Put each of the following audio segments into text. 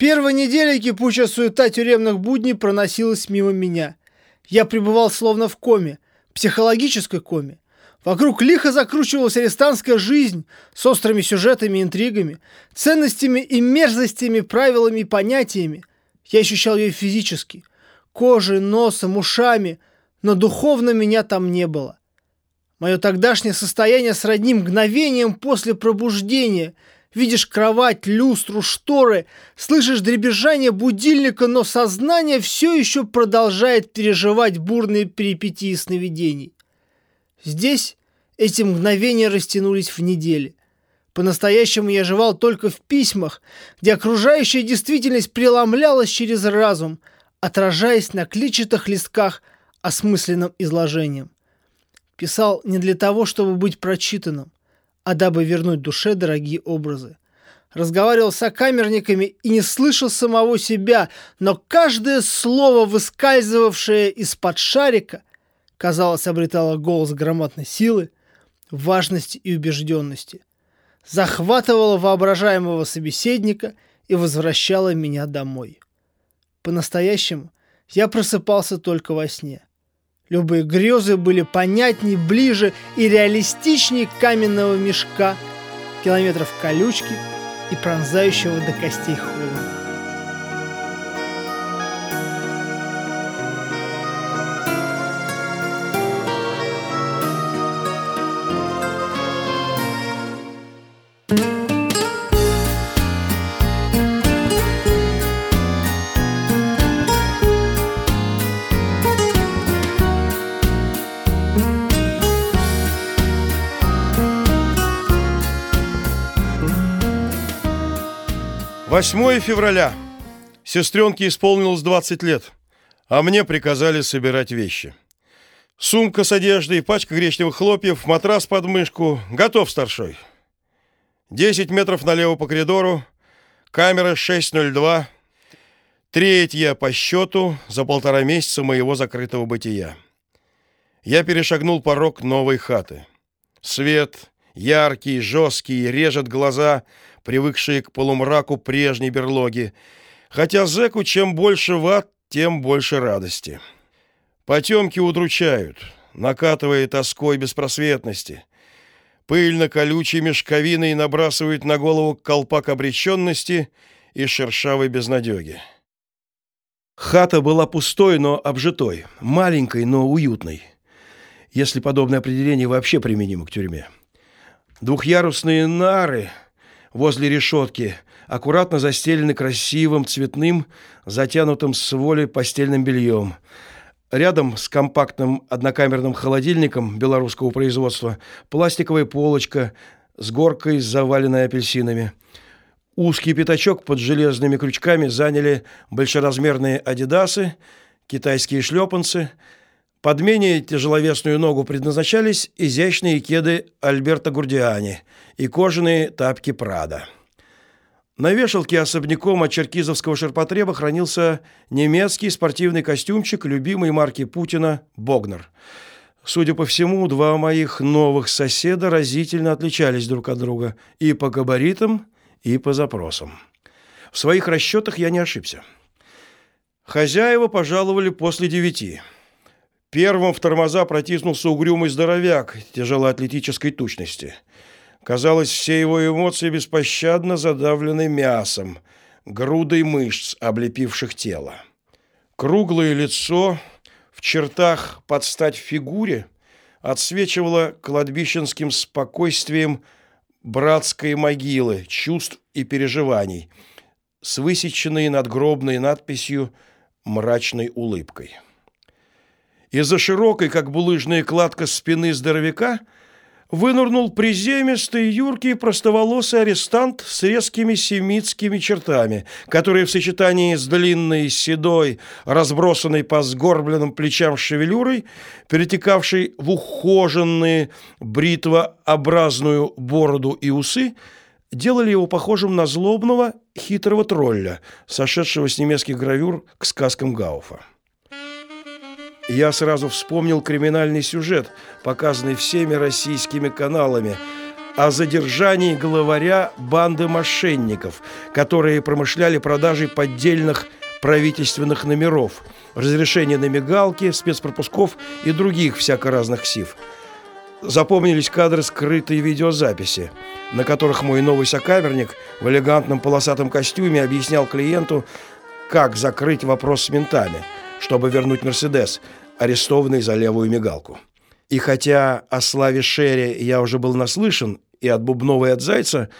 Первая неделя кипучая суета тюремных будней проносилась мимо меня. Я пребывал словно в коме, психологической коме. Вокруг лихо закручивалась арестантская жизнь с острыми сюжетами интригами, ценностями и мерзостями, правилами и понятиями. Я ощущал ее физически, кожей, носом, ушами, но духовно меня там не было. Мое тогдашнее состояние сродни мгновением после пробуждения – Видишь кровать, люстру, шторы, слышишь дребезжание будильника, но сознание все еще продолжает переживать бурные перипетии сновидений. Здесь эти мгновения растянулись в недели. По-настоящему я жевал только в письмах, где окружающая действительность преломлялась через разум, отражаясь на клетчатых листках осмысленным изложением. Писал не для того, чтобы быть прочитанным а дабы вернуть душе дорогие образы. Разговаривал с окамерниками и не слышал самого себя, но каждое слово, выскальзывавшее из-под шарика, казалось, обретало голос громадной силы, важности и убежденности, захватывало воображаемого собеседника и возвращало меня домой. По-настоящему я просыпался только во сне. Любые грезы были понятней, ближе и реалистичнее каменного мешка, километров колючки и пронзающего до костей холода. Восьмое февраля. Сестренке исполнилось 20 лет, а мне приказали собирать вещи. Сумка с одеждой, пачка гречневых хлопьев, матрас под мышку. Готов, старшой. 10 метров налево по коридору. Камера 602. Третья по счету за полтора месяца моего закрытого бытия. Я перешагнул порог новой хаты. Свет, яркий, жесткий, режет глаза — привыкшие к полумраку прежней берлоги, хотя зэку чем больше ват, тем больше радости. Потемки удручают, накатывая тоской беспросветности. Пыльно-колючей мешковиной набрасывают на голову колпак обреченности и шершавой безнадеги. Хата была пустой, но обжитой, маленькой, но уютной. Если подобное определение вообще применимо к тюрьме. Двухъярусные нары возле решетки, аккуратно застелены красивым цветным, затянутым с воли постельным бельем. Рядом с компактным однокамерным холодильником белорусского производства пластиковая полочка с горкой, заваленной апельсинами. Узкий пятачок под железными крючками заняли большеразмерные адидасы, китайские шлепанцы. Под менее тяжеловесную ногу предназначались изящные кеды Альберто Гурдиани – и кожаные тапки Прада. На вешалке особняком от черкизовского ширпотреба хранился немецкий спортивный костюмчик любимой марки Путина «Богнер». Судя по всему, два моих новых соседа разительно отличались друг от друга и по габаритам, и по запросам. В своих расчетах я не ошибся. Хозяева пожаловали после девяти. Первым в тормоза протиснулся угрюмый здоровяк тяжелоатлетической тучности – Казалось, все его эмоции беспощадно задавлены мясом, грудой мышц, облепивших тело. Круглое лицо в чертах под стать фигуре отсвечивало кладбищенским спокойствием братской могилы, чувств и переживаний, с высеченной надгробной надписью мрачной улыбкой. Из-за широкой, как булыжная кладка спины здоровяка – вынырнул приземистый, юркий, простоволосый арестант с резкими семитскими чертами, которые в сочетании с длинной, седой, разбросанной по сгорбленным плечам шевелюрой, перетекавшей в ухоженные бритвообразную бороду и усы, делали его похожим на злобного, хитрого тролля, сошедшего с немецких гравюр к сказкам Гауфа. Я сразу вспомнил криминальный сюжет, показанный всеми российскими каналами о задержании главаря банды мошенников, которые промышляли продажей поддельных правительственных номеров, разрешения на мигалки, спецпропусков и других всяко разных СИФ. Запомнились кадры скрытой видеозаписи, на которых мой новый сокамерник в элегантном полосатом костюме объяснял клиенту, как закрыть вопрос с ментами, чтобы вернуть «Мерседес», арестованный за левую мигалку. И хотя о славе Шерри я уже был наслышан и от Бубнова и от Зайца,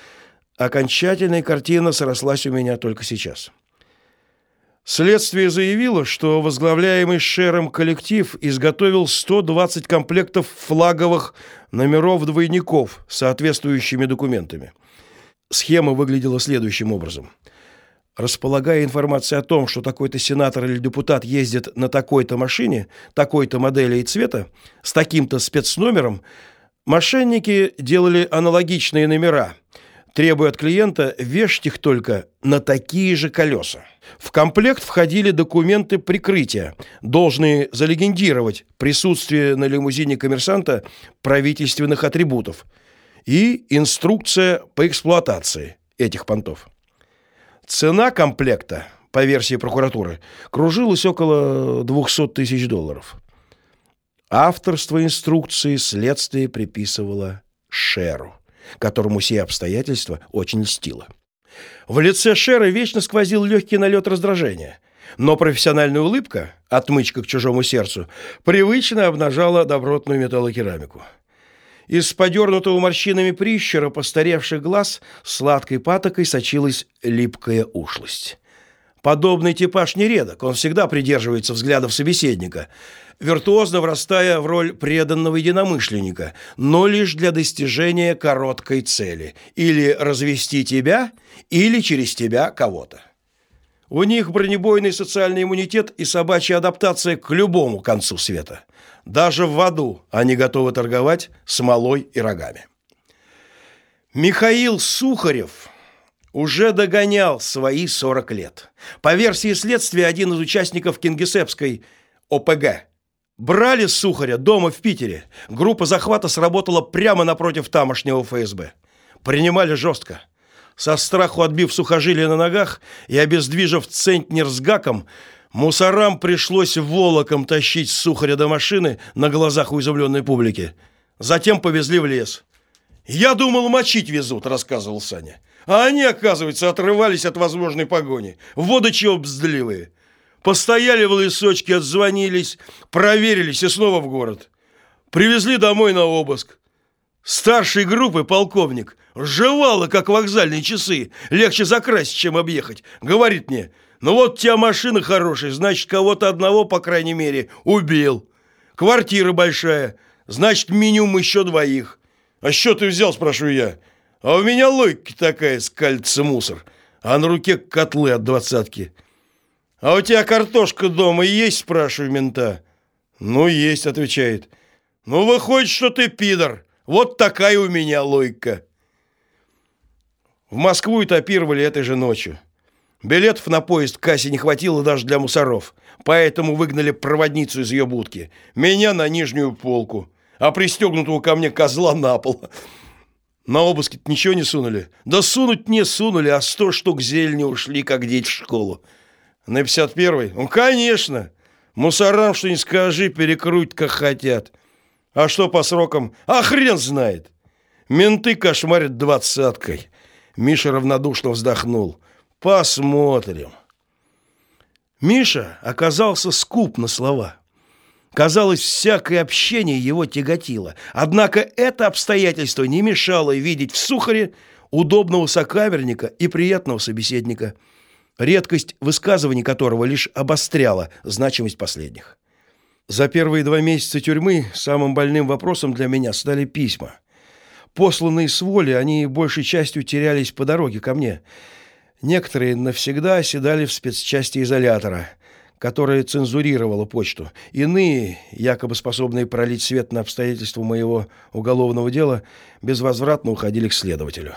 окончательная картина срослась у меня только сейчас. Следствие заявило, что возглавляемый Шером коллектив изготовил 120 комплектов флаговых номеров двойников с соответствующими документами. Схема выглядела следующим образом. Располагая информацией о том, что такой-то сенатор или депутат ездит на такой-то машине, такой-то модели и цвета, с таким-то спецномером, мошенники делали аналогичные номера – требуя от клиента вешать их только на такие же колеса. В комплект входили документы прикрытия, должные залегендировать присутствие на лимузине коммерсанта правительственных атрибутов и инструкция по эксплуатации этих понтов. Цена комплекта, по версии прокуратуры, кружилась около 200 тысяч долларов. Авторство инструкции следствие приписывало Шеру которому сие обстоятельства очень льстило. В лице Шера вечно сквозил легкий налет раздражения, но профессиональная улыбка, отмычка к чужому сердцу, привычно обнажала добротную металлокерамику. Из подернутого морщинами прищера постаревших глаз сладкой патокой сочилась липкая ушлость. Подобный типаж нередок, он всегда придерживается взглядов собеседника – виртуозно врастая в роль преданного единомышленника, но лишь для достижения короткой цели – или развести тебя, или через тебя кого-то. У них бронебойный социальный иммунитет и собачья адаптация к любому концу света. Даже в аду они готовы торговать смолой и рогами. Михаил Сухарев уже догонял свои 40 лет. По версии следствия, один из участников Кингисеппской ОПГ – Брали Сухаря дома в Питере. Группа захвата сработала прямо напротив тамошнего ФСБ. Принимали жестко. Со страху отбив сухожилия на ногах и обездвижив центнер с гаком, мусорам пришлось волоком тащить Сухаря до машины на глазах у изумленной публики. Затем повезли в лес. «Я думал, мочить везут», — рассказывал Саня. А они, оказывается, отрывались от возможной погони. Воды чего бздливые. Постояли в лесочке, отзвонились, проверились и снова в город. Привезли домой на обыск. Старший группы полковник жевала, как вокзальные часы. Легче закрасить, чем объехать. Говорит мне, ну вот у тебя машина хорошая, значит, кого-то одного, по крайней мере, убил. Квартира большая, значит, минимум еще двоих. А что ты взял, спрашиваю я. А у меня логика такая, скальца мусор. А на руке котлы от двадцатки. «А у тебя картошка дома есть?» – спрашиваю мента. «Ну, есть», – отвечает. «Ну, выходит, что ты пидор. Вот такая у меня логика». В Москву этапировали этой же ночью. Билетов на поезд в кассе не хватило даже для мусоров, поэтому выгнали проводницу из ее будки. Меня на нижнюю полку, а пристегнутого ко мне козла на пол. На обыске ничего не сунули? Да сунуть не сунули, а сто штук зелени ушли, как дети в школу. На 51-й? Ну, конечно. Мусорам что не скажи, перекруть как хотят. А что по срокам? А хрен знает. Менты кошмарят двадцаткой. Миша равнодушно вздохнул. Посмотрим. Миша оказался скуп на слова. Казалось, всякое общение его тяготило. Однако это обстоятельство не мешало видеть в Сухаре удобного сокамерника и приятного собеседника – редкость высказываний которого лишь обостряла значимость последних. За первые два месяца тюрьмы самым больным вопросом для меня стали письма. Посланные с воли, они большей частью терялись по дороге ко мне. Некоторые навсегда оседали в спецчасти изолятора, которая цензурировала почту. Иные, якобы способные пролить свет на обстоятельства моего уголовного дела, безвозвратно уходили к следователю.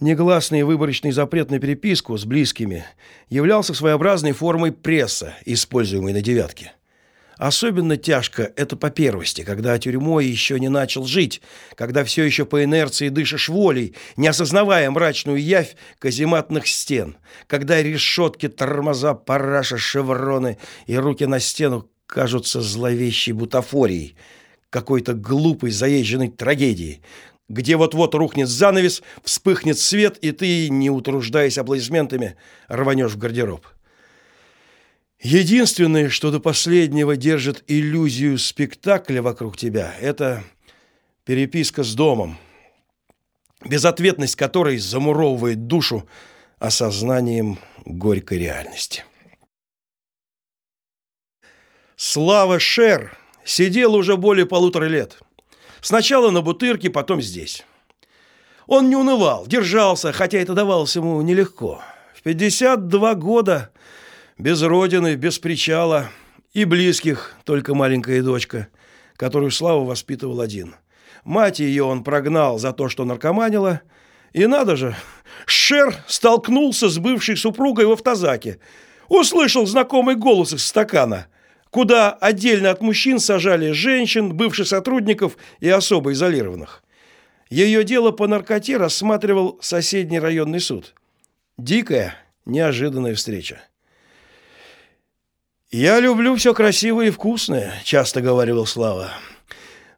Негласный выборочный запрет на переписку с близкими являлся своеобразной формой пресса, используемой на девятке. Особенно тяжко это по первости, когда тюрьмой еще не начал жить, когда все еще по инерции дышишь волей, не осознавая мрачную явь казематных стен, когда решетки, тормоза, параша, шевроны и руки на стену кажутся зловещей бутафорией, какой-то глупой заезженной трагедией, где вот-вот рухнет занавес, вспыхнет свет, и ты, не утруждаясь аплодисментами, рванешь в гардероб. Единственное, что до последнего держит иллюзию спектакля вокруг тебя, это переписка с домом, безответность которой замуровывает душу осознанием горькой реальности. Слава Шер сидел уже более полутора лет. Сначала на Бутырке, потом здесь. Он не унывал, держался, хотя это давалось ему нелегко. В 52 года без родины, без причала и близких, только маленькая дочка, которую Слава воспитывал один. Мать ее он прогнал за то, что наркоманила, и надо же, Шер столкнулся с бывшей супругой в автозаке. Услышал знакомый голос из стакана, куда отдельно от мужчин сажали женщин, бывших сотрудников и особо изолированных. Ее дело по наркоте рассматривал соседний районный суд. Дикая, неожиданная встреча. «Я люблю все красивое и вкусное», – часто говорил Слава.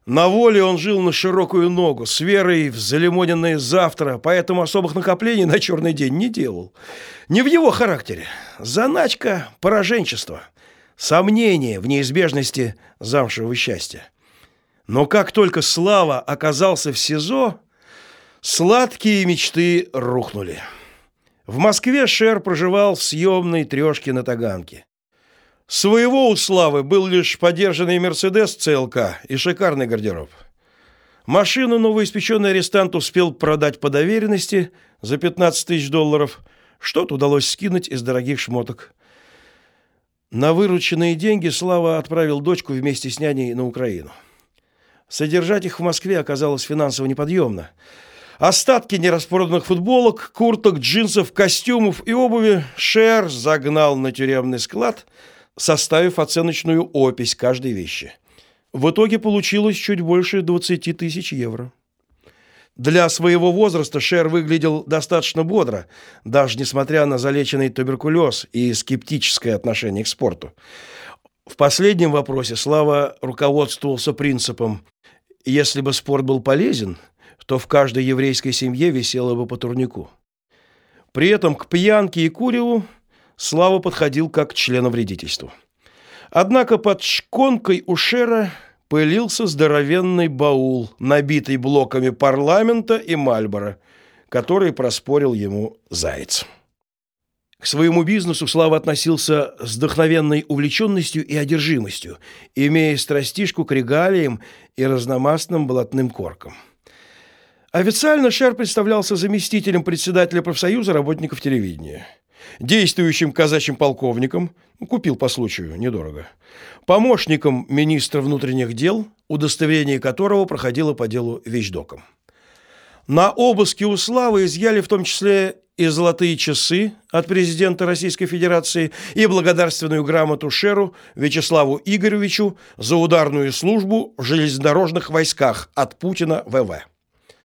На воле он жил на широкую ногу, с верой в залимоненное завтра, поэтому особых накоплений на черный день не делал. Не в его характере. Заначка – пораженчество. Сомнение в неизбежности замшевого счастья. Но как только Слава оказался в СИЗО, сладкие мечты рухнули. В Москве Шер проживал в съемной трешке на Таганке. Своего у Славы был лишь подержанный «Мерседес» ЦЛК и шикарный гардероб. Машину новоиспеченный арестант успел продать по доверенности за 15 тысяч долларов. Что-то удалось скинуть из дорогих шмоток. На вырученные деньги Слава отправил дочку вместе с няней на Украину. Содержать их в Москве оказалось финансово неподъемно. Остатки нераспороданных футболок, курток, джинсов, костюмов и обуви Шер загнал на тюремный склад – составив оценочную опись каждой вещи. В итоге получилось чуть больше 20 тысяч евро. Для своего возраста Шер выглядел достаточно бодро, даже несмотря на залеченный туберкулез и скептическое отношение к спорту. В последнем вопросе Слава руководствовался принципом «если бы спорт был полезен, то в каждой еврейской семье висело бы по турнику». При этом к пьянке и куреву Слава подходил как членовредительству. Однако под шконкой у Шера пылился здоровенный баул, набитый блоками парламента и Мальбора, который проспорил ему Заяц. К своему бизнесу Слава относился с вдохновенной увлеченностью и одержимостью, имея страстишку к регалиям и разномастным блатным коркам. Официально Шер представлялся заместителем председателя профсоюза работников телевидения – действующим казачьим полковником, ну, купил по случаю, недорого, помощником министра внутренних дел, удостоверение которого проходило по делу вещдоком. На обыске у Славы изъяли в том числе и золотые часы от президента Российской Федерации, и благодарственную грамоту Шеру Вячеславу Игоревичу за ударную службу в железнодорожных войсках от Путина ВВ.